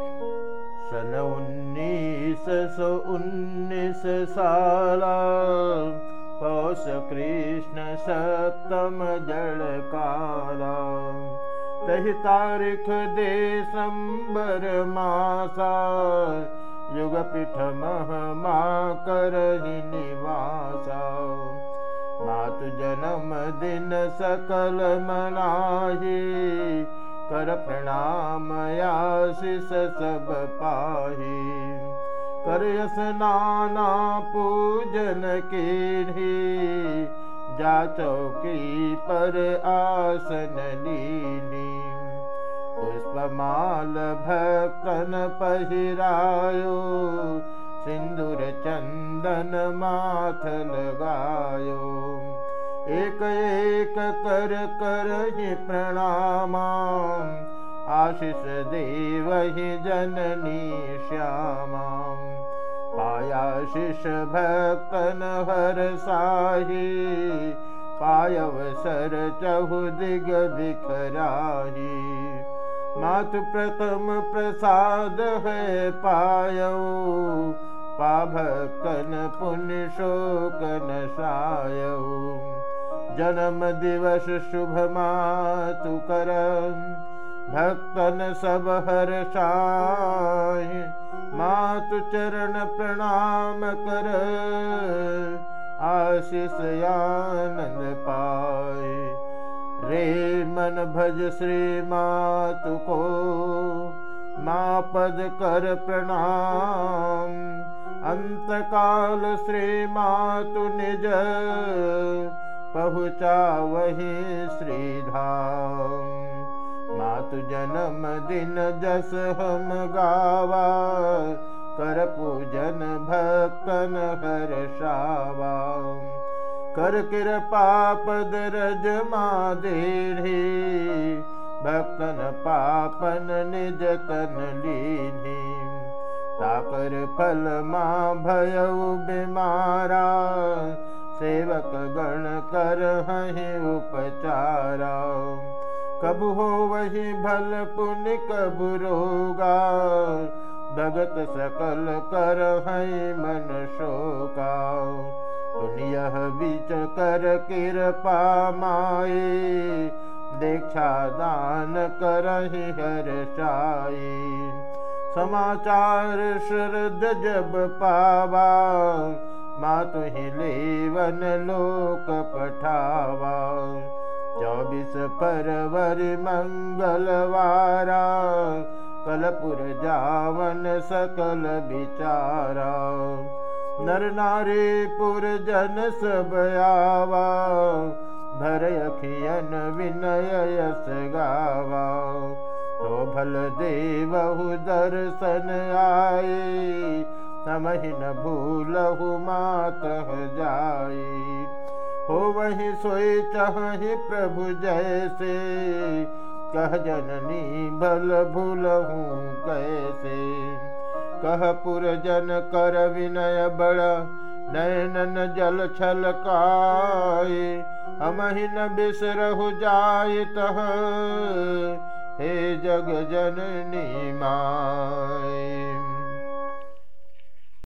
सन उन्नीस सौ उन्नीस साला पौष कृष्ण सप्तम काला तही तारीख दे संबर मासा युग पीठ महमा करहि निवासा मातु जन्म दिन सकल मनाही कर प्रणाम आशिष सब पाही। कर स्नाना पूजन के जा चौकी पर आसन लीनी पुष्पमाल भक्तन पहिरायो। सिंदूर चंदन माथ लगायो एक एक कर कर ही प्रणाम आशीष देव ही जननी श्यामा पायाशिष भक्तन हर साही। पायवसर चहु दिग बिखराही। मातु प्रथम प्रसाद है पायो। पाभक्तन पुण्य शोक नशायो जन्म दिवस शुभ मातु कर। भक्तन सब हर शाही मातु चरण प्रणाम कर। आशीष आनंद पाए। रे मन भज श्री मातु को माँ पद कर प्रणाम। अंतकाल श्री मातु निज पहुँचा वही श्रीधाम। मातु जन्म दिन जस हम गावा कर पूजन भक्तन हर शावा। कर कृपापद रज मादेढ़ी भक्तन पापन निज तन लीनी ताकर फल माँ भयउ बीमारा सेवक गण कर हहि उपचारा। कब हो वही भल पुण्य, कब रोगा। भगत सकल कर हई मन शोका। पुण्य बीच कर कृपा माए। दीक्षा दान करहि हर चाई समाचार श्रद्ध जब पावा। मातु लेवन लोक पठावा। चौबीस फरवरी मंगलवारा कलपुर जावन सकल विचारा नर नारी पुर जन सब आवा भर अखियन विनय यस गावा। तो भल देवहु दर्शन आए समहि न भूलहु मात जाए हो वही सोई चाहे प्रभु जैसे, कह जननी भल भूलहु कैसे। कह पुरजन कर विनय बड़ नैनन जल छल काय हम ही न बिसरहु जाय तह हे जग जननी माय